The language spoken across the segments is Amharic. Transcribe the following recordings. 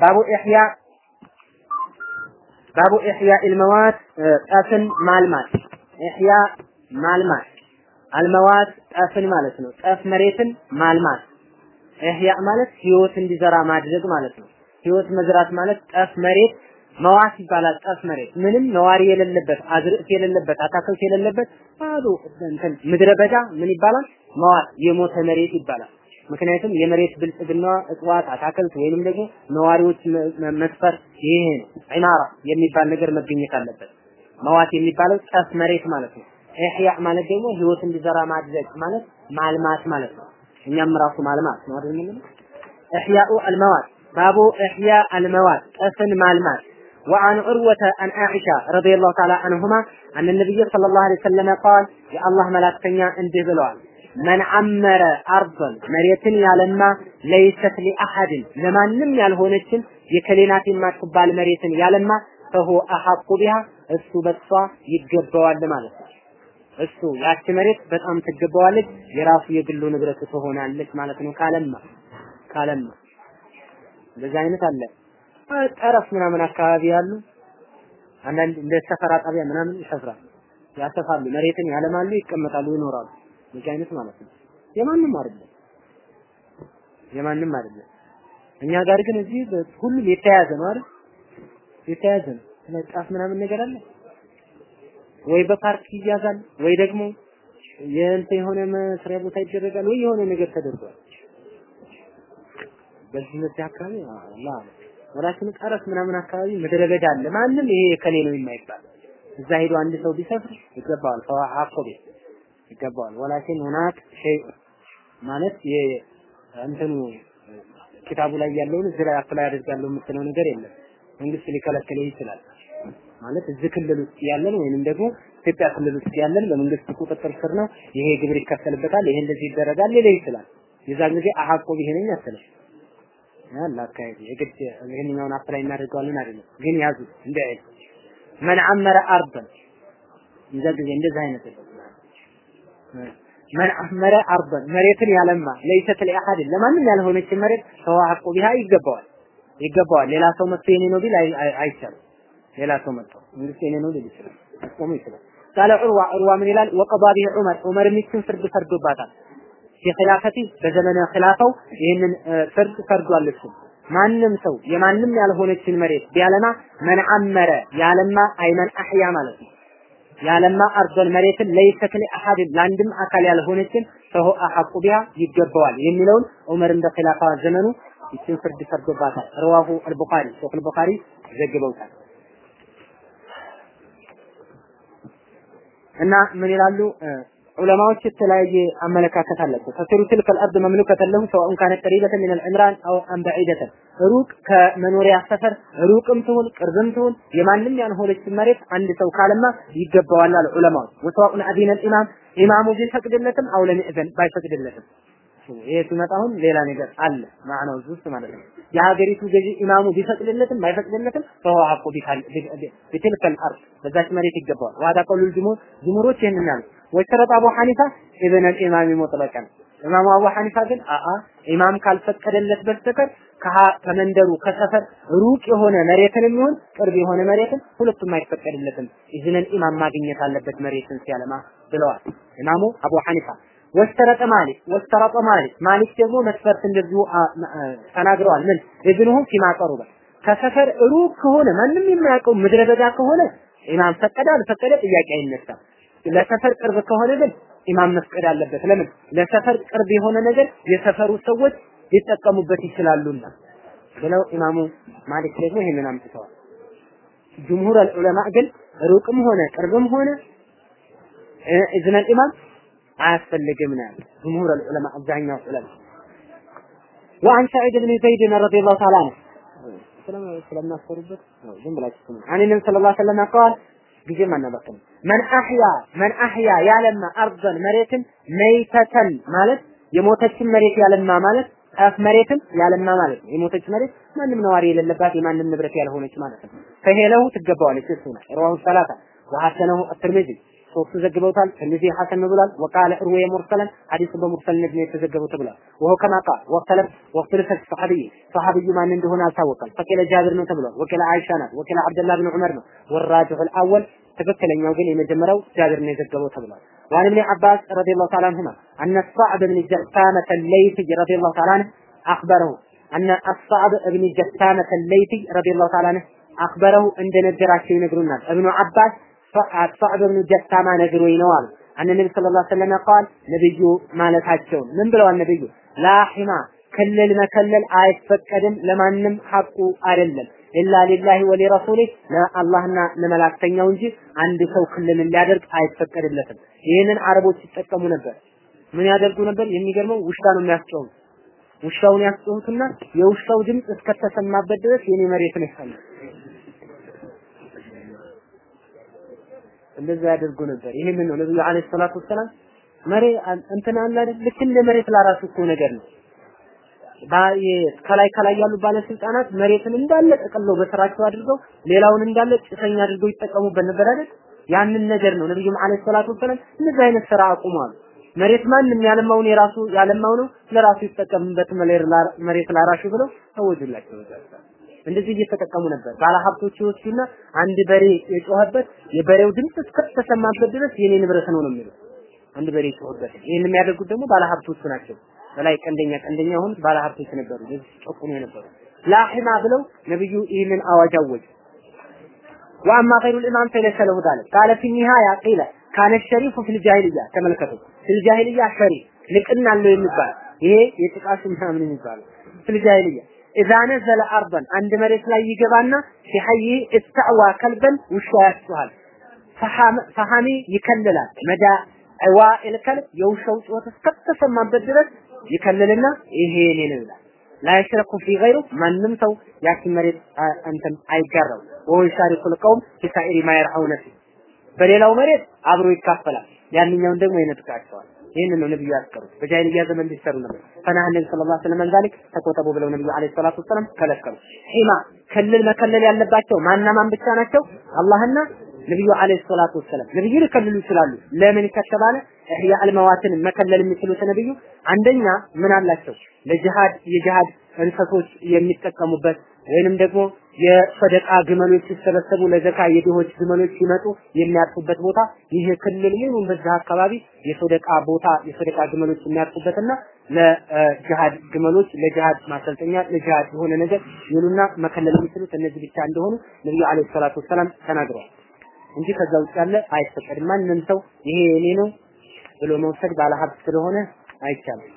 ባቡ ኢሕያ ባቡ ኢሕያ ኢልመዋት ጠፍን ማልማት ኢሕያ ማልማት አልመዋት ጠፍን ማለት ነው። ጠፍ መሬትን ማልማት ኢሕያ ማለት ህይወት እንዲዘራ ማድረግ ማለት ነው። ህይወት መዝራት ማለት ጠፍ መሬት መዋት ይባላል። ጠፍ መሬት ምንም ነዋሪ የሌለበት አዝርዕት የሌለበት አታክልት የሌለበት ባዶ እንትን ምድረ በዳ ምን ይባላል? መዋት የሞተ መሬት ይባላል። ምክንያቱም የመሬት ብልጽግና እጽዋት፣ አታክልት ወይንም ደግሞ ነዋሪዎች መስፈር ይሄ ነው። ዒማራ የሚባል ነገር መገኘት አለበት። መዋት የሚባለው ጠፍ መሬት ማለት ነው። ኢሕያ ማለት ደግሞ ህይወት እንዲዘራ ማድረግ ማለት ማልማት ማለት ነው። እኛም ራሱ ማልማት ነው አይደል የምንለው? ኢሕያኡ አልመዋት ባቡ ኢሕያ አልመዋት ጠፍን ማልማት وعن عروة عن عائشة رضي الله تعالى عنهما أن النبي صلى الله عليه وسلم قال يا الله ملاكتنيا انده بلوان መን አመረ አርዘን መሬትን ያለማ ለይሰት ሊአሐድን ለማንም ያልሆነችን የከሌናት የማትባል መሬትን ያለማ ፈሁ አሐቁ ቢሃ እሱ በሷ ይገባዋል ማለት ነው። እሱ ያቺ መሬት በጣም ትገባዋለች፣ የራሱ የግሉ ንብረት ትሆናለች ማለት ነው። ካለማ ካለማ እንደዛ አይነት አለ። ጠረፍ ምናምን አካባቢ ያሉ አንዳንድ እንደ ሰፈራ ጣቢያ ምናምን ይሰፍራል ያሰፋሉ፣ መሬትን ያለማሉ፣ ይቀመጣሉ፣ ይኖራሉ። እንደዚህ አይነት ማለት ነው። የማንም አይደለም፣ የማንም አይደለም። እኛ ጋር ግን እዚህ ሁሉም የተያያዘ ነው አይደል? የተያያዘ ነው። ጫፍ ምናምን ነገር አለ ወይ በፓርክ ይያዛል ወይ ደግሞ የእንተ የሆነ መስሪያ ቦታ ይደረጋል ወይ የሆነ ነገር ተደርጓል። በዚህ በዚህ አካባቢ አላህ ولكن ጠረፍ ምናምን አካባቢ ምድረ በዳ አለ። ማንም ይሄ ከሌ ነው የማይባል እዛ ሄዶ አንድ ሰው ቢሰፍር ይገባዋል። فهو أحق به ይገባዋል። ولكن هناك شيء ማለት እንትኑ ኪታቡ ላይ ያለውን እዚህ ላይ apply አድርጋለሁ የምትለው ነገር የለም። መንግስት ሊከለክል ይችላል። ማለት እዚህ ክልል ውስጥ ያለን ወይንም ደግሞ ኢትዮጵያ ክልል ውስጥ ያለን በመንግስት ቁጥጥር ስር ነው፣ ይሄ ግብር ይከፈልበታል፣ ይሄ እንደዚህ ይደረጋል ሊል ይችላል። የዛን ጊዜ أحق به አትልም። ያላ የግድ ይሄንኛውን apply እናደርገዋለን አይደለም፣ ግን ያዙ እንደ አይል من عمر أرضا የዛ ጊዜ እንደዚህ አይነት من عمر أرضا መሬትን ያለማ ليست لأحد ለማንም ያልሆነች መሬት ሰው أحق بها ይገባዋል ይገባዋል። ሌላ ሰው መጥቶ የኔ ነው ቢል አይቻልም። ሌላ ሰው መጥቶ መንግስት የኔ ነው ሊል ይችላል፣ አስቆሙ ይችላል። قال عروة ዑርዋ ምን ይላል? وقضى به عمر ዑመር ሚስትን ፍርድ ፈርዶባታል። የኺላፈቲ በዘመነ ኺላፋው ይህንን ፍርድ ፈርዷል። እሱ ማንም ሰው የማንም ያልሆነችን መሬት ቢያለማ መን አመረ ያለማ አይመን አህያ ማለት ነው። ያለማ አርዶን መሬትን ለይሰት ለአሐድ ለአንድም አካል ያልሆነችን ፈሁ አሐቁ ቢሃ ይገባዋል የሚለውን ዑመርን በኺላፋ ዘመኑ ይችን ፍርድ ፈርዶባታል። ረዋሁ አልቡኻሪ ሸይኽ አልቡኻሪ ዘግበውታል። እና ምን ይላሉ ዑለማዎች የተለያየ አመለካከት አላቸው። ተሲሩ ትልከ አልአርድ መምሉከተን ለሁ ሰዋኡን ካነት ቀሪበተን ሚነል ዑምራን አው አን በዒደተን ሩቅ ከመኖሪያ ሰፈር ሩቅም ትሁን ቅርብም ትሁን የማንም ያልሆነችን መሬት አንድ ሰው ካለማ ይገባዋል አሉ ዑለማዎች። ወሰዋኡን አዲነል ኢማም ኢማሙ ቢፈቅድለትም አው ለም ባይፈቅድለትም ይሄ ሲመጣ አሁን ሌላ ነገር አለ ማዕናው እዚህ ውስጥ ማለት ነው። የሀገሪቱ ገዢ ኢማሙ ቢፈቅድለትም ባይፈቅድለትም ፈሁወ ሐቁ بتلك الأرض በዛች መሬት ይገባዋል። وهذا قول الجمهور ጅሙሮች ይህንን وشرط أبو حنيفة إذن الإمام مطلقا ኢማሙ አቡ ሐኒፋ ግን አአ ኢማም ካልፈቀደለት በስተቀር ከመንደሩ ከሰፈር ሩቅ የሆነ መሬትን የሚሆን ቅርብ የሆነ መሬትን ሁለቱም አይፈቀድለትም። إذن الإمام ማግኘት አለበት መሬትን ሲያለማ ብለዋል ኢማሙ አቡ ሐኒፋ። واشترط مالك واشترط مالك ማሊክ ደግሞ መስፈርት እንደዚሁ ተናግረዋል። من إذنه فيما ከሰፈር ሩቅ ከሆነ ማንም የማያውቀው ምድረ በዳ ከሆነ ኢማም ፈቀደ አልፈቀደ ጥያቄ አይነሳም። ለሰፈር ቅርብ ከሆነ ግን ኢማም መፍቀድ አለበት። ለምን? ለሰፈር ቅርብ የሆነ ነገር የሰፈሩ ሰዎች ሊጠቀሙበት ይችላሉና ብለው ኢማሙ ማሊክ ደግሞ ይሄንን አምጥተዋል። ጅምሁር ዑለማ ግን ሩቅም ሆነ ቅርብም ሆነ ኢዝነል ኢማም አያስፈልግም ነው ያለው። ጅምሁር ዑለማ አብዛኛው ዑለማ وعن سعيد بن زيد رضي الله تعالى عنه ስለማስፈሩበት ዝም ብላችሁ ስሙ عن النبي صلى الله عليه وسلم قال ጊዜም አናባክም መን አህያ መን አህያ ያለማ አርضን መሬትን መይተተን ማለት የሞተችን መሬት ያለማ ማለት ጠፍ መሬትን ያለማ ማለት ነው። የሞተች መሬት ማንም ነዋሪ የሌለባት የማንም ንብረት ያልሆነች ማለት ነው። ፈሄለሁ ትገባዋለች እሱ ነው። ረዋሁ ሰላሳ ወሐሰነሁ አትርሚዚ ሶስቱ ዘግበውታል። እነዚህ ሐሰን ብሏል። ወቃለ እርወየ ሙርሰለን ሐዲሱ በሙርሰልነት ነው የተዘገበው ተብሏል። ወሆ ከማ ቃል ወክተለፍ ወክተለፈ ሰሐቢይ ሰሐቢዩ ማን እንደሆነ አልታወቀም። ፈቂለ ጃብር ነው ተብሏል። ወቂለ አይሻ ናት። ወቂለ አብደላህ ብን ዑመር ነው። ወራጅሑ አልአወል ትክክለኛው ግን የመጀመሪያው እግዚአብሔር ነው የዘገበው ተብሏል። وعن ابن عباس رضي الله تعالى عنهما أن الصعب بن جثامة الليثي رضي الله تعالى عنه أخبره أن الصعب بن جثامة الليثي رضي الله تعالى عنه أخبره عند نجراቸው ይነግሩናል ابن عباس صعب بن جثامة ነግሮኝ ነው አሉ أن النبي صلى الله عليه وسلم قال ነብዩ ማለታቸው ምን ብለዋል ነብዩ لا حما ክልል መከለል አይፈቀድም ለማንም ሐቁ አይደለም ኢላ ሊላሂ ወሊረሱሊህ ለአላህና ለመላእክተኛው እንጂ አንድ ሰው ክልል ሊያደርግ አይፈቀድለትም። ይህንን አረቦች ይጠቀሙ ነበር። ምን ያደርጉ ነበር? የሚገርመው ውሻ ነው የሚያስጨውት። ውሻውን ያስጨውትና የውሻው ድምፅ እስከተሰማበት ድረስ የኔ መሬት ነው ይላል። እንደዛ ያደርጉ ነበር። ይሄንን ነው ነብዩ አለይሂ ሰላቱ ወሰላም መሬ እንትና አለ አይደል? ልክ እንደ መሬት ለራሱ እኮ ነገር ነው። ከላይ ከላይ ያሉ ባለስልጣናት መሬትን እንዳለ ጠቅልለው በስራቸው አድርገው ሌላውን እንዳለ ጭሰኛ አድርገው ይጠቀሙበት ነበር አይደል? ያንን ነገር ነው ነብዩ አለይሂ ሰላቱ ወሰላም እንደዚህ አይነት ስራ አቁመዋል። መሬት ማንም ያለማውን የራሱ ያለማው ነው ለራሱ ይጠቀምበት መሬት ላራሹ ብለው ተወጁላቸው እንደዚህ እየተጠቀሙ ነበር። ባለሀብቶች ይወስዱና አንድ በሬ የጮኸበት የበሬው ድምፅ እስከተሰማበት ድረስ የኔ ንብረት ነው ነው የሚሉት። አንድ በሬ የጮኸበት ይህን የሚያደርጉት ደግሞ ባለሀብቶቹ ናቸው። በላይ ቀንደኛ ቀንደኛ የሆኑት ባለሀብቶች ነበሩ። ለዚህ ጨቁኑ የነበሩ ላሂማ ብለው ነብዩ ይህንን አዋጅ አወጁ። ወአማ ገይሩል ኢማም ፈለሰ ለሁ ዳለ ቃለ ፊ ኒሃያ ቂለ ካነ ሸሪፉ ፊል ተመልከቱ። ፊል ሸሪፍ ልቅና አለው የሚባል ይሄ የጥቃቱ ምናምን የሚባለው ፊል ጃሂልያ ነዘለ አርበን አንድ መሬት ላይ ይገባና ሲሐይ እስተዕዋ ከልበን ውሻ ያስጨዋል። ፈሐሚ ይከልላል። መዳ ዕዋ ኢልከልብ የውሻው ጩኸት እስከተሰማበት ድረስ ይከልልና ይሄ የኔ ነው ይላል። ላይሽረኩ ፊ ገይሩ ማንም ሰው ያችን መሬት እንትን አይጋራው። ወይሻሪኩል ቀውም ፊሳኢሪ ማየርሐውነ ፊ በሌላው መሬት አብሮ ይካፈላል። ያንኛውን ደግሞ ይነጥቃቸዋል። ይህንን ነው ነብዩ ያስቀሩት። በጃሂልያ ዘመን ሊሰሩ ነበር። ፈናህ ነቢ ሰለላሁ ዐለይሂ ወሰለም ተቆጠቡ ብለው ነብዩ ዐለይሂ ሰላቱ ወሰለም ከለከሉ። ሒማ ክልል መከለል ያለባቸው ማና ማን ብቻ ናቸው? አላህና ነብዩ ዐለይሂ ሰላቱ ወሰለም። ነብዩ ሊከልሉ ይችላሉ። ለምን ከተባለ ኢህያ አልመዋትን መከለል የሚችሉት ነብዩ አንደኛ ምን አላቸው? ለጂሃድ የጂሃድ እንሰሶች የሚጠቀሙበት ወይንም ደግሞ የሰደቃ ግመሎች ሲሰበሰቡ ለዘካ የድሆች ግመሎች ሲመጡ የሚያርፉበት ቦታ ይህ ክልል ይሁን በዛ አካባቢ የሰደቃ ቦታ የሰደቃ ግመሎች የሚያርፉበትና ለጂሃድ ግመሎች ለጂሃድ ማሰልጠኛ ለጂሃድ የሆነ ነገር ይሉና መከለል የሚችሉት እነዚህ ብቻ እንደሆኑ ነብዩ አለይሂ ሰላቱ ወሰላም ተናግረዋል እንጂ ከዛ ውጭ ያለ አይፈቀድም። ማንም ሰው ይሄ የኔ ነው ብሎ መውሰድ ባለሀብት ስለሆነ አይቻልም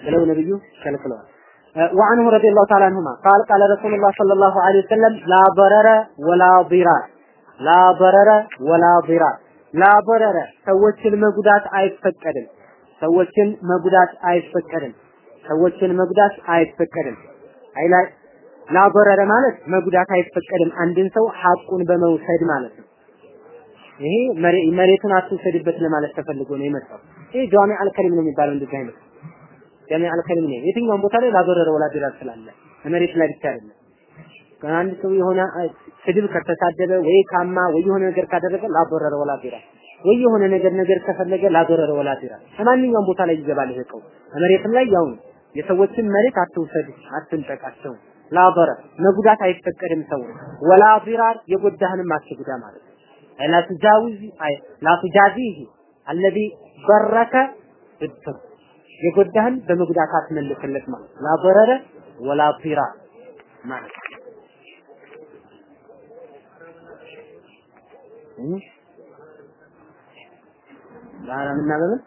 ብለው ነብዩ ከልክለዋል። وعنه رضي الله تعالى عنهما قال قال رسول الله صلى الله عليه وسلم لا ضرر ولا ضرار لا ضرر ولا ضرار لا ضرر ሰዎችን መጉዳት አይፈቀድም ሰዎችን መጉዳት አይፈቀድም ሰዎችን መጉዳት አይፈቀድም አይላ ላ ضرر ማለት መጉዳት አይፈቀድም አንድን ሰው ሐቁን በመውሰድ ማለት ነው ይሄ መሬቱን አትውሰድበት ለማለት ተፈልጎ ነው የመጣው። ይሄ جامع الكلم ነው የሚባለው እንደዚህ አይነት። جامع الكلم ነው። የትኛውም ቦታ ላይ لا ضرر ولا ضرار ስላለ መሬት ላይ ብቻ አይደለም። አንድ ሰው የሆነ ስድብ ከተሳደበ ወይ ካማ ወይ የሆነ ነገር ካደረገ لا ضرر ولا ضرار ወይ የሆነ ነገር ነገር ከፈለገ لا ضرر ولا ضرار ከማንኛውም ቦታ ላይ ይገባል ይሄ ቀው መሬትም ላይ ያው የሰዎችን መሬት አትውሰድ አትንጠቃቸው لا ضر መጉዳት አይፈቀድም ሰው። ወላ ዲራር የጎዳህንም አትጉዳ ማለት ላ ትጃዊዝ አይ ላ ትጃዚህ አለዚ በረከ ብትር የጎዳህን በመጉዳት አትመልስለት ማለት ላ በረረ ወላ ፊራ ማለት በአረምና በምን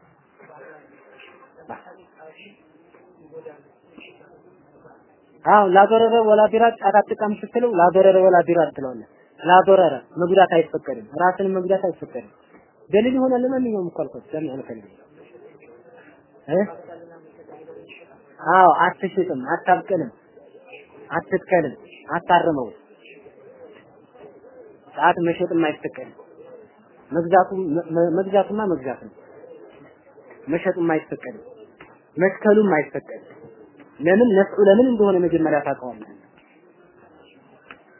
አዎ ላበረረ ወላ ቢራድ አታጥቀም ስትለው ላበረረ ወላ ቢራድ ትለዋለህ። ላበረረ መጉዳት አይፈቀድም፣ ራስን መጉዳት አይፈቀድም። ደሊል ይሆናል ለማንኛውም እኮ አልኳት ጀምዕ አልከልም እ አዎ አትሽጥም፣ አታብቅልም፣ አትትከልም፣ አታርመው። ሰዓት መሸጥም አይፈቀድም። መግዛቱ መግዛቱማ መግዛት ነው። መሸጡም አይፈቀድም። መስከሉም አይፈቀድም። ለምን نفعه ለምን እንደሆነ መጀመሪያ ታውቀዋለህ።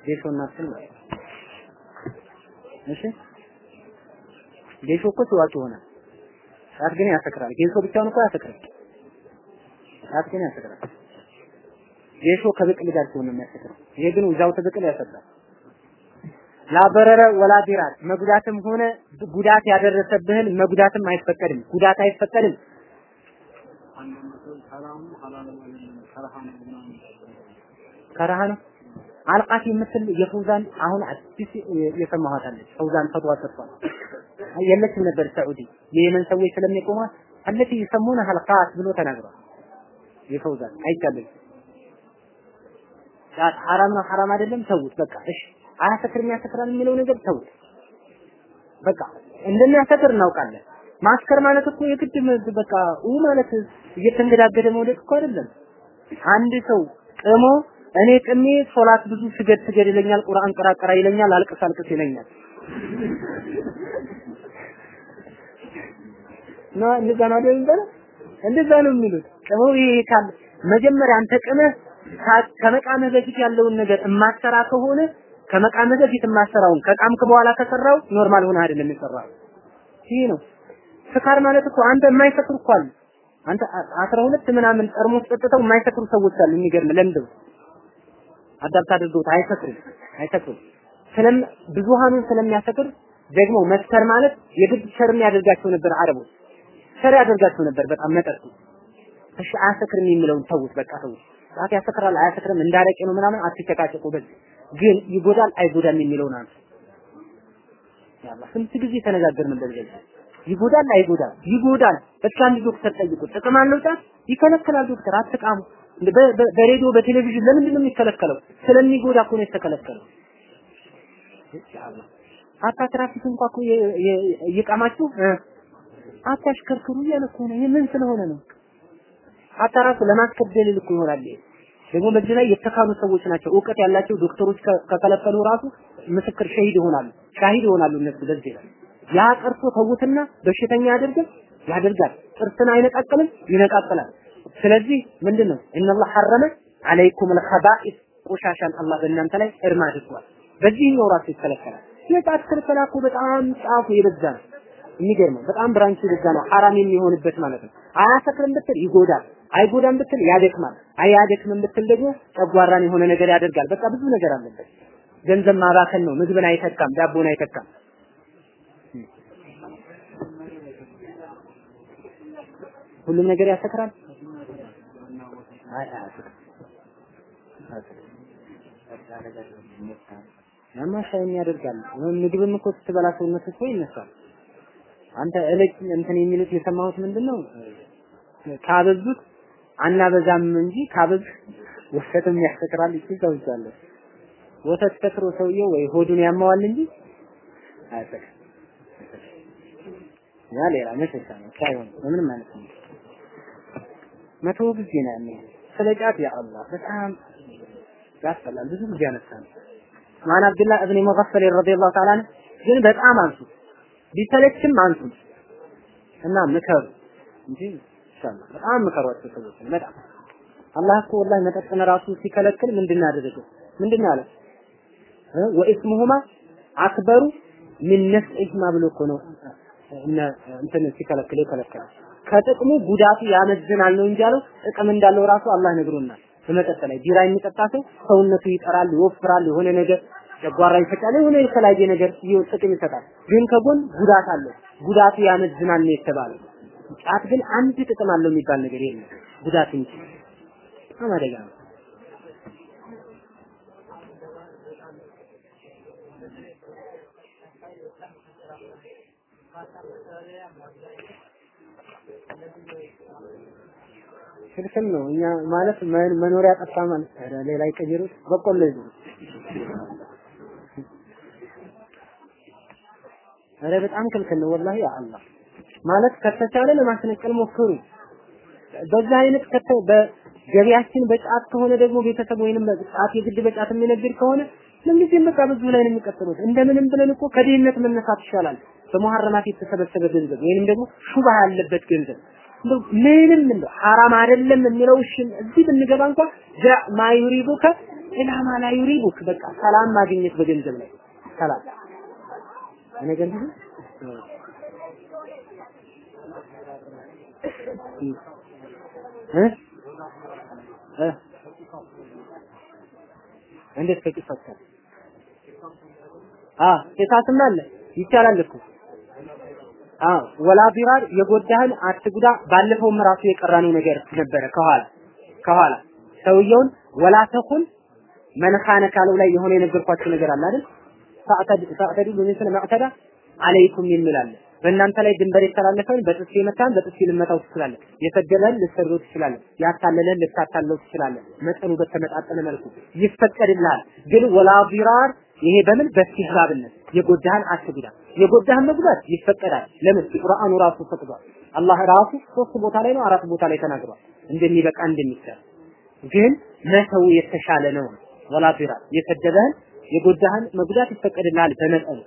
ቤቶና ስም እሺ ጌሾ እኮ ሲዋጭ ይሆናል። ጫት ግን ያሰክራል። ጌሾ ብቻውን እኮ ያሰክራል። ጫት ግን ያሰክራል። ጌሾ ከብቅል ጋር ሲሆን ነው የሚያሰክረው። ይሄ ግን እዛው ተብቅል ያሰክራል። لا ضرر ولا ضرار መጉዳትም ሆነ ጉዳት ያደረሰብህን መጉዳትም አይፈቀድም። ጉዳት አይፈቀድም። ከረሃ ነው አልቃት የምትል የፈውዛን አሁን አዲስ የሰማኋት አለች። ፈውዛን ፈትዋ ሰጥቷል። የለችም ነበር ሳዑዲ የየመን ሰዎች ስለሚቆሟት አለቲ ይሰሙነ አልቃት ብሎ ተናግሯል። የፈውዛን አይቻልም። ጫት ሐራም ነው ሐራም አይደለም ተውት። በቃ እሺ አያሰክርም ያሰክራል የሚለው ነገር ተውት። በቃ እንደሚያሰክር እናውቃለን። ማስከር ማለት እኮ የግድ በቃ ኡ ማለት እየተንገዳገደ መውደቅ እኮ አይደለም። አንድ ሰው ቅሞ እኔ ቅሜ ሶላት ብዙ ስገድ ስገድ ይለኛል፣ ቁርአን ቅራ ቅራ ይለኛል፣ አልቅስ አልቅስ ይለኛል። ነው እንደዛ ነው አይደል የሚባለው? እንደዛ ነው የሚሉት። ቅመው ይሄ ካል መጀመሪያ አንተ ቅመህ ከመቃምህ በፊት ያለውን ነገር እማሰራ ከሆነ ከመቃምህ በፊት የማሰራውን ከቃምክ በኋላ ከሰራው normal ሆነ አይደለም የሰራው። ይሄ ነው ስካር ማለት እኮ አንተ የማይሰክሩ እኮ አሉ። አንተ አስራ ሁለት ምናምን ጠርሙስ ጠጥተው የማይሰክሩ ሰዎች አሉ። የሚገርም ለምደው አዳብት አድርገውት አይሰክሩም አይሰክሩም። ስለም ብዙሃኑን ስለሚያሰክር ደግሞ መስከር ማለት የግድ ሸርም ያደርጋቸው ነበር አረቦች ሸር ያደርጋቸው ነበር በጣም መጠጡ። እሺ አያሰክርም የሚለውን ተውት፣ በቃ ተውት። ጫት ያሰክራል አያሰክርም እንዳረቄ ነው ምናምን አትጨቃጨቁ። በዚህ ግን ይጎዳል አይጎዳም የሚለውን አንተ ያላ ስንት ጊዜ ተነጋገርንበት በዚህ ይጎዳል አይጎዳም? ይጎዳል። አንድ ዶክተር ጠይቁት። ጥቅም አለው ጫት? ይከለክላል ዶክተር አትቃሙ። በሬዲዮ በቴሌቪዥን ለምንድን ነው የሚከለከለው? ስለሚጎዳ እኮ ነው የተከለከለው። ሀታ ትራፊክ እንኳን እኮ እየቃማችሁ አታሽከርክሩ እያለ እኮ ነው። ምን ስለሆነ ነው? ሀታ ራሱ ለማስከደል እኮ ይሆናል። ደግሞ በዚህ ላይ የተካኑ ሰዎች ናቸው፣ እውቀት ያላቸው ዶክተሮች ከከለከሉ ራሱ ምስክር ሸሂድ ይሆናሉ፣ ሻሂድ ይሆናሉ እነሱ በዚህ ላይ ያ ቀርቶ ተውትና በሽተኛ ያደርጋል ያደርጋል። ጥርስን አይነቃቅልም ይነቃቅላል። ስለዚህ ምንድነው እነላህ ሐረመ አለይኩም አልኸባኢስ ቆሻሻን አላህ በእናንተ ላይ እርማ አድርጓል። በዚህኛው ራሱ ይከለከላል። የጣት ክልከላ እኮ በጣም ጫፉ የበዛ ነው። የሚገርመው በጣም ብራንቹ የበዛ ነው። ሐራም የሚሆንበት ማለት ነው። አያሰክርም ብትል ይጎዳል፣ አይጎዳም ብትል ያደክማል፣ አያደክምም ብትል ደግሞ ጨጓራን የሆነ ነገር ያደርጋል። በቃ ብዙ ነገር አለበት። ገንዘብ ማባከን ነው። ምግብን አይተካም፣ ዳቦን አይተካም። ሁሉም ነገር ያሰክራል። አይ አያሰክርም። ያማሻይን ያደርጋል። ምግብም እኮ ስትበላ ሰውነት እኮ ይነሳል። አንተ እለቅ እንትን የሚሉት የሰማሁት ምንድነው ካበዙት አናበዛም እንጂ ካበዙ ወተትም ያሰክራል ይችላል። ወተት ሰክሮ ሰውየው ወይ ሆዱን ያማዋል እንጂ አያሰክርም። ያ ሌላ መሸሻ ነው ሳይሆን ምንም ማለት መቶ ጊዜ ነው ያለው ስለ ጫት ያ አላህ በጣም ያስፈላል። ብዙ ጊዜ ያነሳል። ማን አብዱላህ እብን ሙገፈል ረዲየላሁ ተዓላ ግን በጣም አንሱ ቢሰለችም አንሱ እና ምከሩ እንጂ ኢንሻአላህ በጣም ምከሯቸው ሰዎች በጣም አላህ እኮ ወላሂ መጠጥን ራሱ ሲከለክል ምንድን ነው ያደረገው? ምንድን ነው ያለው? ወኢስሙሁማ አክበሩ ሚን ነፍዒሂማ ብሎ እኮ ነው እንትን ሲከለክል የከለከለው ከጥቅሙ ጉዳቱ ያመዝናል ነው እንጂ ያለው ጥቅም እንዳለው ራሱ አላህ ነግሮናል። በመጠጥ ላይ ቢራ የሚጠጣ ሰው ሰውነቱ ይጠራል፣ ይወፍራል፣ የሆነ ነገር ጨጓራ ይፈጫል፣ የሆነ የተለያየ ነገር ጥቅም ይሰጣል። ግን ከጎን ጉዳት አለው። ጉዳቱ ያመዝናል ነው የተባለው። ጫት ግን አንድ ጥቅም አለው የሚባል ነገር የለም፣ ጉዳት እንጂ አደጋ ነው። ክልክል ነው። እኛ ማለት መኖሪያ ጠፋ ማለት ሌላ ይቀይሩት በቆሎ ይዙ ኧረ በጣም ክልክል ነው ወላሂ ያ አላህ ማለት ከተቻለ ለማስነቀል ሞክሩ። በዛ አይነት ከተ በገቢያችን በጫት ከሆነ ደግሞ ቤተሰብ ወይንም ጫት የግድ በጫት የሚነግድ ከሆነ ምንጊዜም በቃ በዚሁ ላይ ነው የሚቀጥሉት። እንደምንም ብለን እኮ ከድህነት መነሳት ይሻላል። በመሐረማት የተሰበሰበ ገንዘብ ወይንም ደግሞ ሹባ ያለበት ገንዘብ እንደው ምንም እንደው ሐራም አይደለም የሚለው እሺ እዚህ ብንገባ እንኳን ጃ ማዩሪቡከ ኢላ ማ ላ ዩሪቡክ በቃ ሰላም ማግኘት በገንዘብ ላይ ሰላም። እኔ ገንዘብ እንዴት ከቂስ አ ቂሳስም አለ። ይቻላል እኮ። አዎ ወላ ቢራር የጎዳህን አትጉዳ። ባለፈውም ራሱ የቀራነው ነገር ነበረ ከኋላ ከኋላ ሰውየውን ወላ ተኩን መንኻነ ካለው ላይ የሆነ የነገርኳችሁ ነገር አለ አይደል? ፈዕተዱ በሚስል መዕተዳ አለይኩም የሚላለ በእናንተ ላይ ድንበር የተላለፈን በጥፊ የመታን በጥፊ ልመታው ትችላለህ። የሰደበህን ልትሰድበው ትችላለህ። ያታለለህን ልታታለው ትችላለህ። መጠኑ በተመጣጠነ መልኩ ይፈቀድልሃል። ግን ወላ ቢራር ይሄ በምን በስቲህባብነት የጎዳህን አትጉዳ። የጎዳህን መጉዳት ይፈቀዳል። ለምን ቁርአኑ ራሱ ፈቅዷል። አላህ ራሱ ሶስት ቦታ ላይ ነው አራት ቦታ ላይ ተናግሯል እንደሚበቃ እንደሚቻል። ግን መተው የተሻለ ነው። ወላ ቢራር የሰደበህን የጎዳህን መጉዳት ይፈቀድልሃል በመጠኑ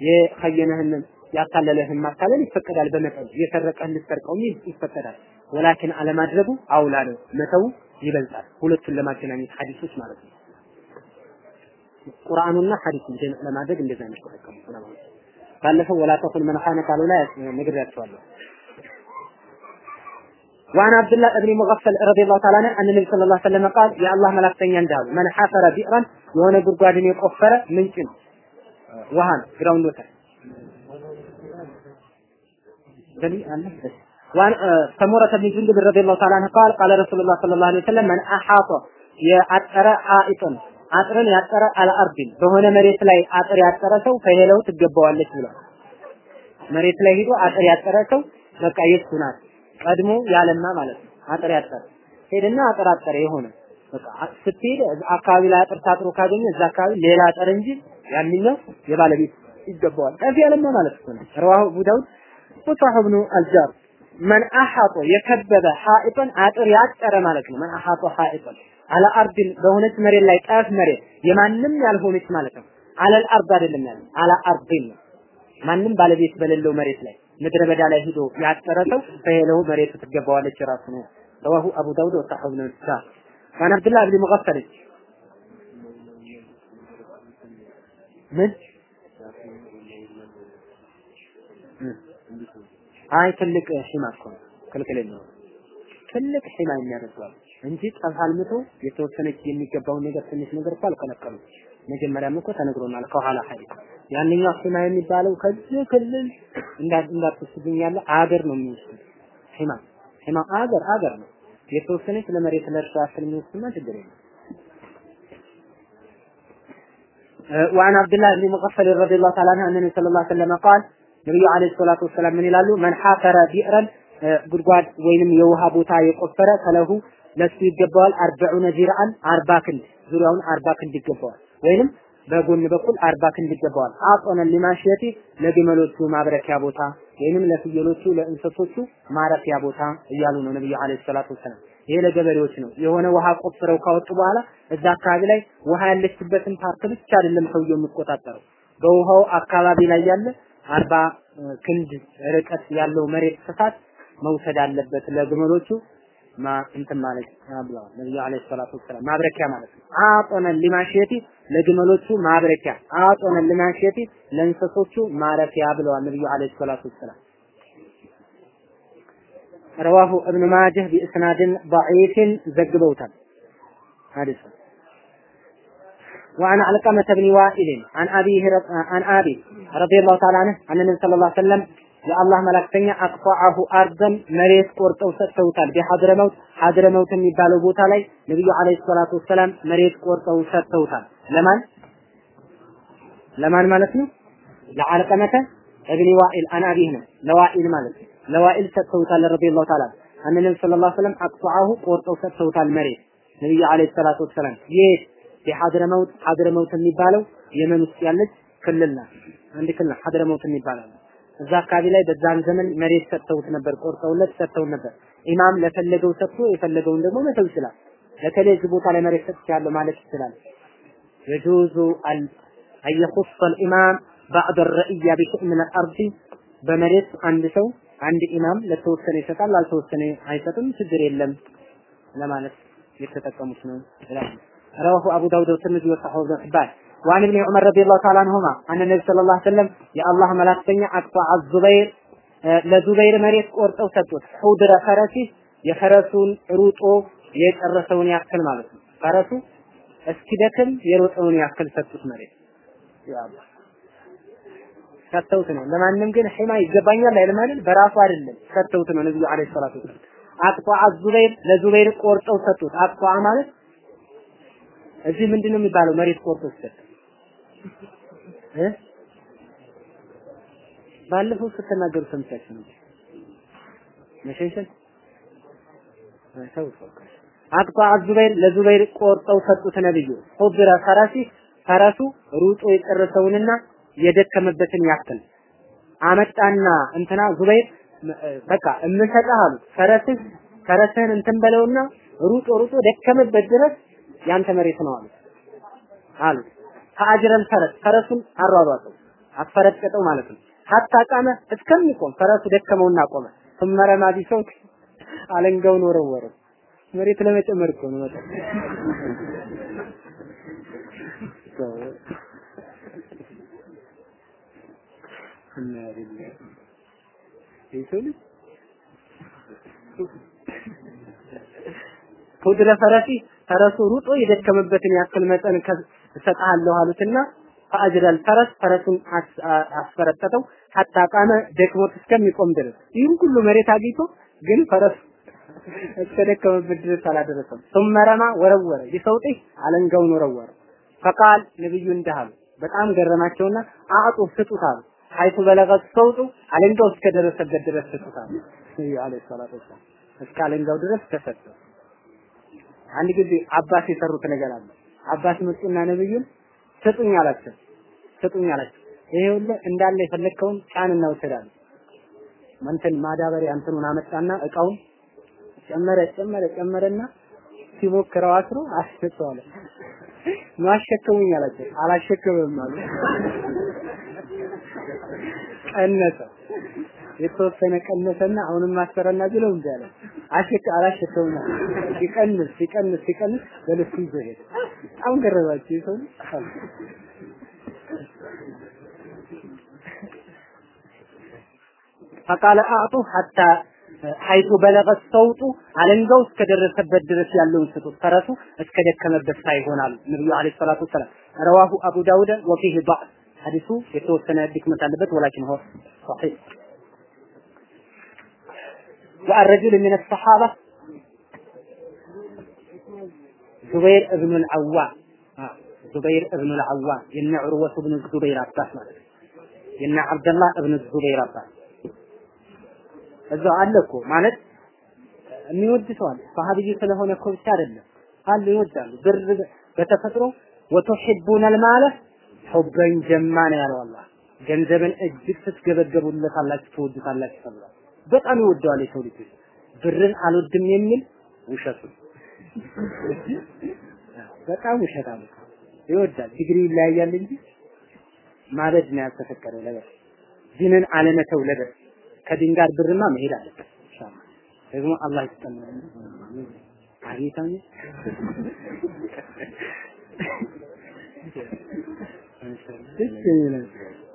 የኸየነህን ያታለለህን ማታለል ይፈቀዳል በመጠኑ የሰረቀህን ልትሰርቀውም ይፈቀዳል። ወላኪን አለማድረጉ አውላ ነው፣ መተው ይበልጣል። ሁለቱን ለማገናኘት ሐዲሶች ማለት ነው። ቁርአኑና ጀምዕ ለማድረግ እንደዛ ነው ባለፈው ወላ ተኩል መንሐነ ካሉ ላይ ነግሬያቸዋለሁ። وعن عبد الله بن مغفل رضي الله تعالى عنه أن النبي صلى الله عليه وسلم قال يا الله ملاكتين يندعو من حفر بئرا يونا قرقاد يقفر من جن وهان جراوند وتر وعن سمورة بن جندب رضي الله تعالى عنه قال قال رسول الله صلى الله عليه وسلم من أحاط يا أترى حائطا አጥርን ያጠረ አልአርድን በሆነ መሬት ላይ አጥር ያጠረ ሰው ከሄለው ትገባዋለች ብሏል። መሬት ላይ ሄዶ አጥር ያጠረ ሰው በቃ የሱ ናት። ቀድሞ ያለማ ማለት ነው። አጥር ያጠረ ሄድና አጥር አጠረ የሆነ በቃ ስትሄድ አካባቢ ላይ አጥር ታጥሮ ካገኘ እዛ አካባቢ ሌላ አጥር እንጂ ያንኛው የባለቤት ይገባዋል። ቀፊ ያለማ ማለት ነው። ረዋሁ አቡ ዳውድ ወሳሁ ብኑ አልጃር መን አሐጦ የከበበ ሐኢጠን አጥር ያጠረ ማለት ነው። መን አሐጦ ሐኢጠን አለ አርድን በሆነች መሬት ላይ ጠፍ መሬት የማንም ያልሆነች ማለት ነው። አለል አርድ አይደለም ያለ አለ አርድን ነው። ማንም ባለቤት በሌለው መሬት ላይ ምድረ በዳ ላይ ሂዶ ያጠረ ሰው ፈሄለው መሬቱ ትገባዋለች ራሱ ነው። ረዋሁ አቡ ዳውድ ወሰሐሁ ብኑ ኢስሐቅ عن عبد الله بن مغفل ምን አይ ትልቅ ሒማ እኮ ነው ክልክል ነው። ትልቅ ሒማ የሚያደርገዋል እንጂ ጠፍ አልምቶ የተወሰነች የሚገባውን ነገር ትንሽ ነገር እኮ አልከለከሉም። መጀመሪያም እኮ ተነግሮናል ከኋላ ሐዲስ ያንኛው ሒማ የሚባለው ከዚህ ክልል እንዳትወስዱኝ ያለ አገር ነው የሚወስዱ ሒማ ሒማ አገር አገር ነው የተወሰነች ለመሬት ለእርሻ ያክል የሚወስድማ ችግር የለም። وعن عبد الله بن مغفل رضي الله تعالى عنه أن النبي صلى الله عليه وسلم قال ነብዩ አለይሂ ሰላቱ ወሰላም ምን ይላሉ? መን ሐፈረ ቢዕረን ጉድጓድ ወይንም የውሃ ቦታ የቆፈረ ከለሁ ለሱ ይገባዋል أربعون ذراعا አርባ ክንድ ዙሪያውን አርባ ክንድ ይገባዋል። ወይንም በጎን በኩል አርባ ክንድ ይገባዋል። عطنا لماشيته ለግመሎቹ ማብረኪያ ቦታ ወይንም ለፍየሎቹ ለእንስሶቹ ማረፊያ ቦታ እያሉ ነው ነብዩ عليه الصلاة والسلام። ይሄ ለገበሬዎች ነው። የሆነ ውሃ ቆፍረው ካወጡ በኋላ እዛ አካባቢ ላይ ውሃ ያለችበትን part ብቻ አይደለም ሰውየው የሚቆጣጠረው በውሃው አካባቢ ላይ ያለ አርባ ክንድ ርቀት ያለው መሬት ስፋት መውሰድ አለበት ለግመሎቹ ማ እንትን ማለት ብለዋል ነብዩ አለይሂ ሰላቱ ወሰላም ማብረኪያ ማለት ነው። አጦነ ሊማሸቲ ለግመሎቹ ማብረኪያ፣ አጦነ ሊማሸቲ ለእንስሶቹ ማረፊያ ብለዋል ነብዩ አለይሂ ሰላቱ ወሰላም። ረዋሁ እብኑ ማጀህ ቢእስናድን ضعيفን ዘግበውታል ሐዲሱ وعن علقمة بن وائل عن أبيه عن أبي رضي الله تعالى عنه أن النبي የአላህ መላክተኛ አቅጣዐሁ አርደን መሬት ቆርጠው ሰጥተውታል። በሐድረመውት ሐድረመውት የሚባለው ቦታ ላይ ነብዩ አለይሂ ሰላቱ ወሰላም መሬት ቆርጠው ሰጥተውታል። ለማን ለማን ማለት ነው? ለዓልቀመተ እብኒ ዋኢል አን አቢህ ነው። ለዋኢል ማለት ነው። ለዋኢል ሰጥተውታል ረዲየላሁ ተዓላ አን ነብዩ ሰለላሁ ዐለይሂ ወሰለም አቅጣዐሁ ቆርጠው ሰጥተውታል መሬት ነብዩ አለይሂ ሰላቱ ወሰላም የት የሐድረመውት ሐድረመውት የሚባለው የመን ውስጥ ያለች ክልል ናት። አንድ ክልል ሐድረመውት የሚባለው እዛ አካባቢ ላይ በዛን ዘመን መሬት ሰጥተውት ነበር፣ ቆርጠውለት ሰጥተው ነበር። ኢማም ለፈለገው ሰጥቶ የፈለገውን ደግሞ መተው ይችላል። ለከሌ እዚህ ቦታ ላይ መሬት ሰጥቻለሁ ማለት ይችላል። የጁዙ አል አየኹሰ አልኢማም ባዕድ ረእያ ቢሸእ ምን አልአርድ በመሬት አንድ ሰው አንድ ኢማም ለተወሰነ ይሰጣል፣ ላልተወሰነ አይሰጥም፣ ችግር የለም ለማለት የተጠቀሙት ነው ይላል። ረዋሁ አቡ ዳውድ ወትርሚዚ ወሰሐሁ ኢብኑ ሒባን وعن ابن عمر رضي الله تعالى عنهما أن النبي صلى الله عليه وسلم يا الله ملاكتنيا أقطع الزبير ለዙበይር መሬት ቆርጠው ሰጡት። ሁድረ ፈረሲ የፈረሱን ሩጦ የጨረሰውን ያክል ማለት ነው። ፈረሱ እስኪደክም የሮጠውን ያክል ሰጡት መሬት ያአላህ ሰጥተውት ነው። ለማንም ግን ሒማ ይገባኛል አይልም አይደል? በራሱ አይደለም ሰጥተውት ነው ነብዩ አለይሂ ሰላቱ ወሰላም። አቅጧ ዙበይር ለዙበይር ቆርጠው ሰጡት። አቅጧ ማለት እዚህ ምንድነው የሚባለው? መሬት ቆርጦ ሰጥ እ? ባለፈው ስትናገሩ ሰምቻችሁ ነው። መሸንሸን ሰው አቅጧ ዙበይር ለዙበይር ቆርጠው ሰጡት ነብዩ። ሁድረ ፈረሲ ፈረሱ ሩጦ የጨረሰውንና የደከመበትን ያክል አመጣና እንትና ዙበይር በቃ እምሰጥህ አሉት። ፈረስህ ፈረስህን እንትን በለውና ሩጦ ሩጦ ደከመበት ድረስ ያንተ መሬት ነው አሉት አሉት ፈአጅረን ፈረስ ፈረሱን አሯሯጠው አፈረጠጠው ማለት ነው ሀታ እስከሚቆም ፈረሱ ደከመውና ቆመ ثመረማ ቢሰው አለንጋውን ወረወረው መሬት ለመጨመር እኮ ነው ማለት ቁድረ ፈረሲ ፈረሱ ሩጦ የደከመበትን ያክል መጠን እሰጥሃለሁ አሉትና ፈአጅለል ፈረስ ፈረሱን አስፈረጠጠው ሐታ ቃመ ደክሞት እስከሚቆም ድረስ ይህም ሁሉ መሬት አግኝቶ ግን ፈረስ እስከደከመበት ድረስ አላደረሰም። ثم ረማ ወረወረ ቢሰውጢህ አለንጋውን ወረወረ። ፈቃል ነብዩ እንዳሉ በጣም ገረማቸውና አዕጡ ስጡት አሉ። ሐይቱ በለቀት ሰውጡ አለንጋው እስከደረሰበት ድረስ ስጡት አሉ። ነብዩ አለይሂ ሰላቱ ወሰላም እስከ አለንጋው ድረስ ተሰጠው። አንድ ጊዜ አባስ የሰሩት ነገር አለ። አባስ መጡና ነብዩን ስጡኝ አላቸው። ስጡኝ አላቸው። ይሄውልህ እንዳለ የፈለግከውን ጫንና ውሰዳለ። እንትን ማዳበሪያ እንትኑን አመጣና እቃውን ጨመረ ጨመረ ጨመረና ሲሞክረው አስሮ አስፈተዋለ። ማሸከሙኝ አላቸው። አላሸከምም አሉ። ቀነሰ። የተወሰነ ቀነሰና አሁንም ማሰረና ቢለው እንጂ አለ። አሸከ አላሸከሙም ሲቀንስ ሲቀንስ ሲቀንስ በልሱ ይዞ ሄደ። በጣም ገረባቸው ሰው ፈቃለ አዕጡ ሐታ ሐይቱ በለገት ሰውጡ አለንጋው እስከደረሰበት ድረስ ያለውን ስጡት። ፈረሱ እስከደከመበት ሳይሆናል ነብዩ አለይሂ ሰላቱ ወሰላም ረዋሁ አቡ ዳውድ ወፊህ ضعፍ ሐዲሱ የተወሰነ ድክመት አለበት ወላኪን ሆ صحيح والرجل من الصحابة زبير ابن العوام ዙበይር እብኑ ልዓዋም የነ ዑርወት እብኑ ዙበይር አባት ማለት ነው። የነ አብደላህ እብኑ ዙበይር አባት እዛው አለ እኮ ማለት የሚወድ ሰው አለ። ሰሃቢይ ስለሆነ እኮ ብቻ አይደለም አሉ ይወዳሉ። ብር በተፈጥሮ ወቱሒቡነ ልማለ ሑበን ጀማ ነው ያለው አላህ። ገንዘብን እጅግ ትስገበገቡለታላችሁ ትወዱታላችሁ ተብሏል። በጣም ይወደዋል የሰው ልጅ ብርን አልወድም የሚል ውሸቱ በጣም ውሸታም ይወዳል። ዲግሪ ይለያያል እንጂ ማበድ ነው ያልተፈቀደው ለበር ዲንን አለመተው ለበር ከዲን ጋር ብርማ መሄድ አለበት። ኢንሻአላህ ደግሞ አላህ ይስጠን። አቤታኝ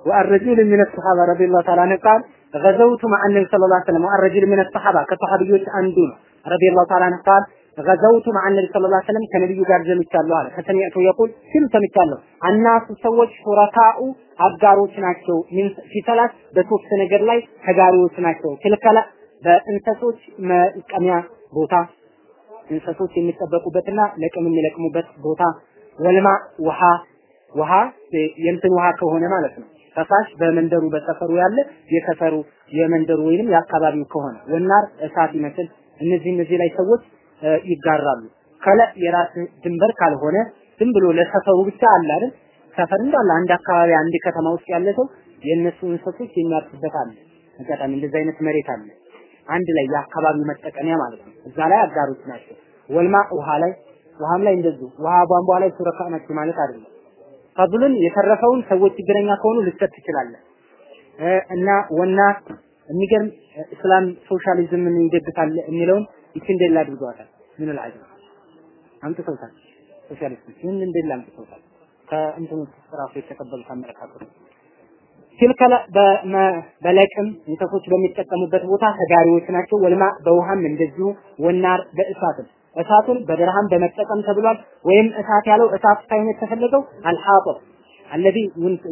والرجل من الصحابة رضي الله تعالى عنه قال غزوت مع النبي صلى الله عليه وسلم الرجل من الصحابة ከሰሃቢዎች አንዱ ነው. ረዲየላሁ ተዓላ ዐንሁ ቃል غزوت مع النبي صلى الله عليه وسلم ከነብዩ ጋር ዘምቻለሁ አለ። ከሰሚዕቱ يقول ሲል ሰምቻለሁ الناس ሰዎች ሹረካኡ አጋሮች ናቸው። ፊተላት በሶስት ነገር ላይ ተጋሪዎች ናቸው። ክልከላ በእንሰሶች መቀሚያ ቦታ እንሰሶች የሚጠበቁበትና ለቅም የሚለቅሙበት ቦታ ወልማ ውሃ ውሃ የእንትን ውሃ ከሆነ ማለት ነው። ፈሳሽ በመንደሩ በሰፈሩ ያለ የሰፈሩ የመንደሩ ወይንም የአካባቢው ከሆነ ወናር እሳት ይመስል እነዚህ እነዚህ ላይ ሰዎች ይጋራሉ። ከለ የራስ ድንበር ካልሆነ ዝም ብሎ ለሰፈሩ ብቻ አለ አይደል? ሰፈር እንዳለ አንድ አካባቢ አንድ ከተማ ውስጥ ያለ ሰው የእነሱ እንስሶች የሚያርሱበት አለ። አጋጣሚ እንደዚህ አይነት መሬት አለ። አንድ ላይ የአካባቢው መጠቀሚያ ማለት ነው። እዛ ላይ አጋሮች ናቸው። ወልማ ውሃ ላይ ውሃም ላይ እንደዚሁ ውሃ ቧንቧ ላይ ሹረካ ናቸው ማለት አይደለም። ፈብሉን የተረፈውን ሰዎች ችግረኛ ከሆኑ ልትሰጥ ትችላለህ እና ወና የሚገርም እስላም ሶሻሊዝምን ይደግፋል የሚለውን ይቺ እንደላ አድርገዋታል። ምን አልዓጀብ አምጥተውታል። ሶሻሊስቶች ይህን እንደላ አምጥተውታል። ከእንትኖች ራሱ የተቀበሉት አመለካከት ትልከ በለቅም እንስሶች በሚጠቀሙበት ቦታ ተጋሪዎች ናቸው። ወልማ በውሃም እንደዚሁ ወናር በእሳትም እሳቱን በድርሃም በመጠቀም ተብሏል። ወይም እሳት ያለው እሳት ሳይሆን የተፈለገው አልሐጥብ አለዚ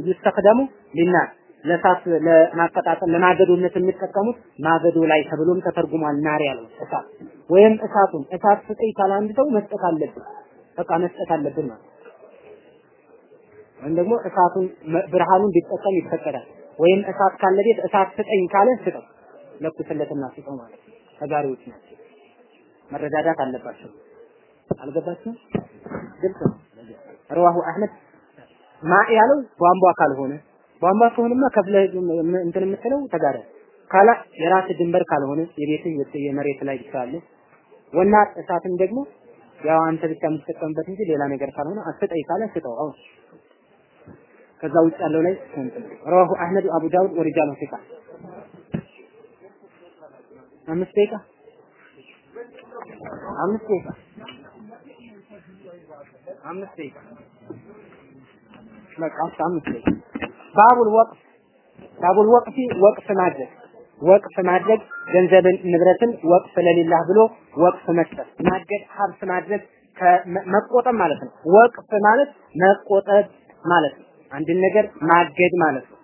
ይስተخدሙ ሊናስ ለእሳት ለማቀጣጠል ለማገዶነት የሚጠቀሙት ማገዶ ላይ ተብሎም ተተርጉሟል። ናር ያለው እሳት ወይም እሳቱን እሳት ስጠኝ ካለ አንድ ሰው መስጠት አለብን፣ በቃ መስጠት አለብን ማለት ወይም ደግሞ እሳቱን ብርሃኑን ቢጠቀም ይፈቀዳል። ወይም እሳት ካለ ቤት እሳት ስጠኝ ካለ ስጠው፣ ለኩስለትና ስጠው ማለት ተጋሪዎች ናቸው። መረዳዳት አለባቸው። አልገባችሁም? ግልጽ ነው። ረዋሁ አህመድ ማ ያለው ቧንቧ ካልሆነ ቧንቧ ከሆነማ ከፍለህ እንትን የምትለው ተጋራ ካላ የራስ ድንበር ካልሆነ የቤት የመሬት ላይ ብቻ አለ ወና እሳትን ደግሞ ያው አንተ ብቻ የምትጠቀምበት እንጂ ሌላ ነገር ካልሆነ አስጠይ ካለ ስጠው። አሁን ከዛ ውጭ ያለው ላይ ረዋሁ አህመድ አቡ ዳውድ ወሪጃሉ ፊቃ አምስት ደቂቃ አምስት ደቂቃ አምስት ደቂቃ በቃ አምስት ደቂቃ ባቡል ወቅፍ ባቡል ወቅፊ ወቅፍ ማድረግ ወቅፍ ማድረግ ገንዘብን ንብረትን ወቅፍ ለሌላህ ብሎ ወቅፍ መስጠት ማገድ ሀብት ማድረግ መቆጠብ ማለት ነው። ወቅፍ ማለት መቆጠብ ማለት ነው። አንድን ነገር ማገድ ማለት ነው።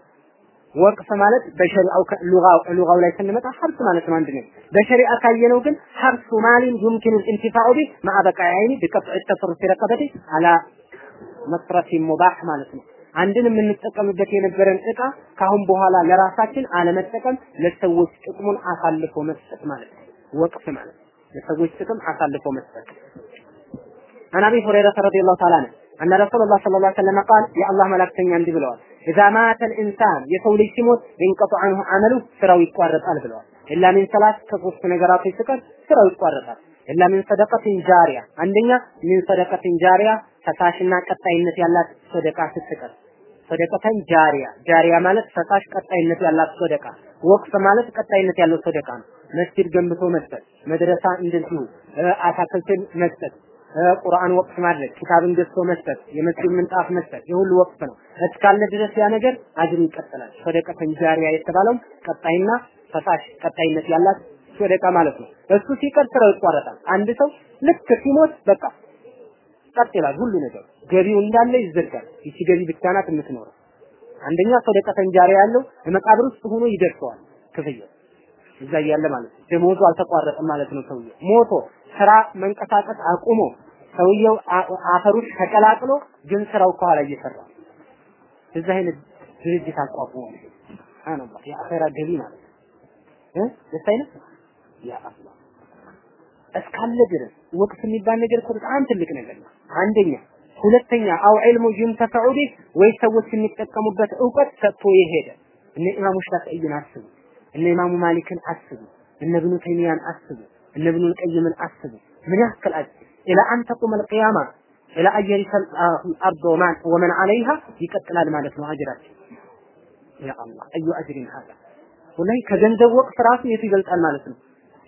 ወቅፍ ማለት በሸሪዓው ሉጋው ሉጋው ላይ ስንመጣ ሀብት ማለት ነው። አንድ ነገር በሸሪዓ ካየነው ግን ሀብቱ ማሊን ዩምኪኑ الانتفاع به مع بقاء بقطع التصرف في رقبته على መፍረት ሙባህ ማለት ነው። አንድን የምንጠቀምበት የነበረን እቃ ካሁን በኋላ ለራሳችን አለመጠቀም ለሰዎች ጥቅሙን አሳልፎ መስጠት ማለት ነው። ወቅፍ ማለት ለሰዎች ጥቅም አሳልፎ መስጠት። አን አቢ ሁረይረተ ረዲየላሁ ተዓላ ዐንሁ አነ ረሱላህ ሰለላሁ ዐለይሂ ወሰለም ቃል የአላህ መላእክተኛ እንዲህ ብለዋል ኢዛ ማተል ኢንሳን የሰው ልጅ ሲሞት ينقطع عنه عمله ስራው ይቋረጣል ብለዋል። إلا من ثلاث ከሶስት ነገራቶች ሲቀር ስራው ይቋረጣል። إلا من صدقة جارية አንደኛ من صدقة جارية ፈሳሽና ቀጣይነት ያላት ሰደቃ ስትቀር صدقة جارية جارية ማለት ፈሳሽ ቀጣይነት ያላት ሰደቃ ወቅፍ ማለት ቀጣይነት ያለው ሰደቃ ነው። መስጊድ ገንብቶ መስጠት፣ መድረሳ እንደዚሁ አታክልትን መስጠት፣ ቁርአን ወቅፍ ማድረግ፣ ኪታብን ገዝቶ መስጠት፣ የመስጊድ ምንጣፍ መስጠት የሁሉ ወቅፍ ነው። እስካለ ድረስ ያ ነገር አጅሩ ይቀጥላል። ሰደቀተን ጃሪያ የተባለው ቀጣይና ፈሳሽ ቀጣይነት ያላት ሰደቃ ማለት ነው። እሱ ሲቀር ስራው ይቋረጣል። አንድ ሰው ልክ ሲሞት በቃ ቀጥ ይላል ሁሉ ነገር ገቢው እንዳለ ይዘጋል። ይቺ ገቢ ብቻ ናት የምትኖረው። አንደኛ ሰደቀተን ጃሪያ ያለው መቃብር ውስጥ ሆኖ ይደርሰዋል ክፍያው እዛ እያለ ማለት ነው። ደሞዙ አልተቋረጠም ማለት ነው። ሰውየው ሞቶ ስራ መንቀሳቀስ አቁሞ ሰውየው ውስጥ ተቀላቅሎ ግን ስራው ከኋላ እየሰራ እዛ አይነት ድርጅት አቋቁሞ ሱብሃንአላህ የአኼራ ገቢ ማለት እ? ደስ አይነት ያ አላህ። እስካለ ድረስ ወቅት የሚባል ነገር እኮ በጣም ትልቅ ነገር ነው። አንደኛ ሁለተኛ አው ዒልሙ ይንተፈዑ ቢህ ወይ ሰዎች የሚጠቀሙበት እውቀት ሰጥቶ የሄደ። እነ ኢማሙ ሻፊዒን አስቡ፣ እነ ኢማሙ ማሊክን አስቡ፣ እነ ኢብኑ ተይሚያን አስቡ፣ እነ ኢብኑ ቀይምን አስቡ። ምን ያክል إلى أن تقوم القيامة إلى أن يرث الأرض ومن ومن عليها ይቀጥላል ማለት ነው አጅራችን። يا الله أي أجر هذا والله ከገንዘብ ወቅፍ ራሱ የቱ ይበልጣል ማለት ነው።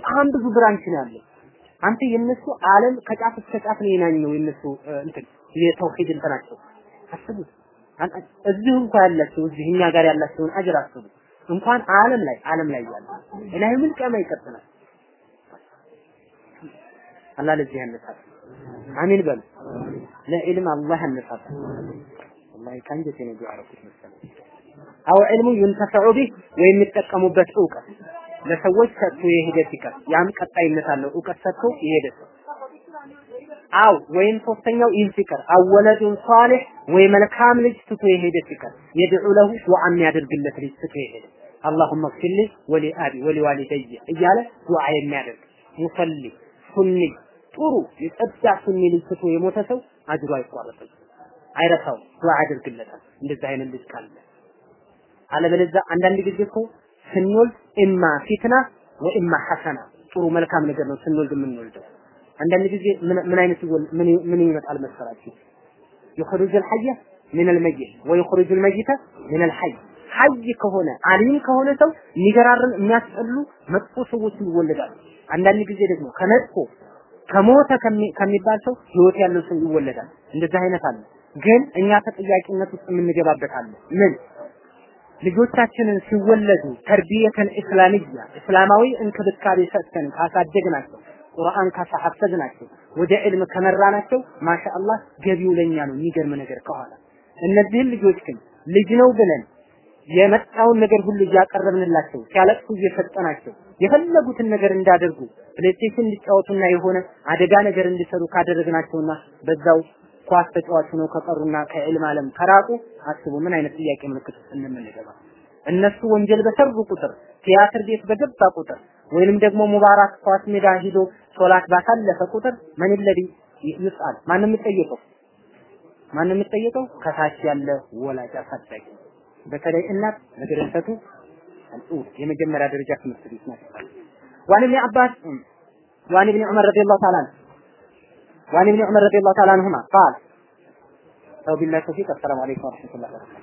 በጣም ብዙ branch ነው ያለው። አንተ የነሱ ዓለም ከጫፍ እስከ ጫፍ ነው የናኘው የነሱ እንትን የተውሂድ እንትናቸው አስቡት። እዚህ እንኳን ያላቸው እዚህ እኛ ጋር ያላቸውን አጅር አስቡ። እንኳን ዓለም ላይ ዓለም ላይ ያለ ኢላሂ ምን ቀማ ይቀጥላል። አላህ ለዚህ ያነሳል። አሚን በሉ። ለዕልም አላህ ያነሳል። ወላሂ ከአንጀቴ ነው ያረኩት መሰለኝ። አው ዕልሙ ይንተፈዑ ቢህ ወይ የሚጠቀሙበት እውቀት ለሰዎች ሰጥቶ የሄደ ሲቀር ያም ቀጣይነት አለው። እውቀት ሰጥቶ የሄደ ሰው አው ወይም ሶስተኛው ይህ ሲቀር አወለዱን ሷሊህ ወይ መልካም ልጅ ትቶ የሄደ ሲቀር የድዑ ለሁ ዱዓ የሚያደርግለት ልጅ ትቶ የሄደ አላሁመ ግፊርሊ ወሊ አቢ ወሊ ዋሊደየ እያለ ዱዓ የሚያደርግ ሙሰሊ ሱኒ ጥሩ የጸዳ ሱኒ ልጅ ትቶ የሞተ ሰው አጅሩ አይቋረጥም፣ አይረሳውም። ዱዓ ያደርግለታል እንደዚህ አይነት ልጅ ካለ አለበለዚያ አንዳንድ ጊዜ እኮ ስንወልድ ኢማ ፊትና ወኢማ ሐሰና ጥሩ መልካም ነገር ነው ስንወልድ የምንወልደው። አንዳንድ ጊዜ ምን አይነት ምን ምን ይመጣል መሰላችሁ? يخرج الحي من الميت ويخرج الميت من الحي ሐይ ከሆነ አሊም ከሆነ ሰው የሚገራርም የሚያስጠሉ መጥፎ ሰዎች ይወለዳሉ። አንዳንድ ጊዜ ደግሞ ከመጥፎ ከሞተ ከሚባል ሰው ህይወት ያለው ሰው ይወለዳል። እንደዚህ አይነት አለ። ግን እኛ ተጠያቂነት ውስጥ የምንገባበት ምን ልጆቻችንን ሲወለዱ تربية إسلامية እስላማዊ እንክብካቤ ሰጥተን ካሳደግናቸው ቁርአን ካሳሐፈዝናቸው ወደ ዕልም ከመራናቸው ማሻአላህ ገቢው ለኛ ነው። የሚገርም ነገር ከኋላ እነዚህን ልጆች ግን ልጅ ነው ብለን የመጣውን ነገር ሁሉ እያቀረብንላቸው ሲያለቅሱ እየሰጠናቸው የፈለጉትን ነገር እንዳደርጉ PlayStation እንዲጫወቱና የሆነ አደጋ ነገር እንዲሰሩ ካደረግናቸውና በዛው ኳስ ተጫዋች ነው ከቀሩና ከዕልም ዓለም ከራቁ አስቡ። ምን አይነት ጥያቄ ምልክት እንደምንገባ። እነሱ ወንጀል በሰሩ ቁጥር ቲያትር ቤት በገባ ቁጥር ወይንም ደግሞ ሙባራክ ኳስ ሜዳ ሂዶ ሶላት ባሳለፈ ቁጥር ምን ለዲ ይስአል ማንም የሚጠየቀው ማንም የሚጠየቀው ከታች ያለ ወላጅ አሳዳጊ። በተለይ እናት መድረሰቱ አልኡል የመጀመሪያ ደረጃ ትምህርት ቤት ናት። وعن ابن عباس وعن ابن عمر رضي الله تعالى عنه وعن ابن عمر رضي الله تعالى عنهما قال وبالله التوفيق السلام عليكم ورحمة الله وبركاته